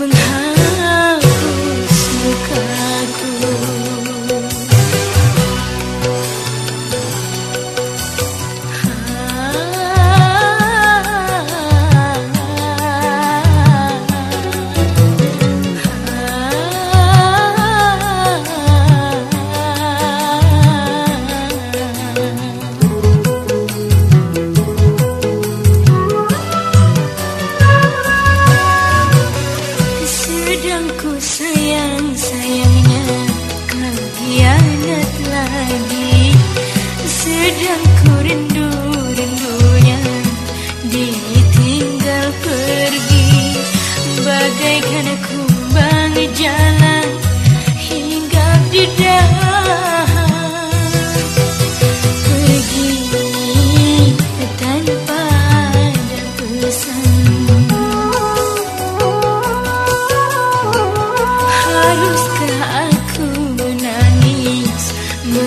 menghapus muka Sedangku sayang-sayangnya Kau hianatlah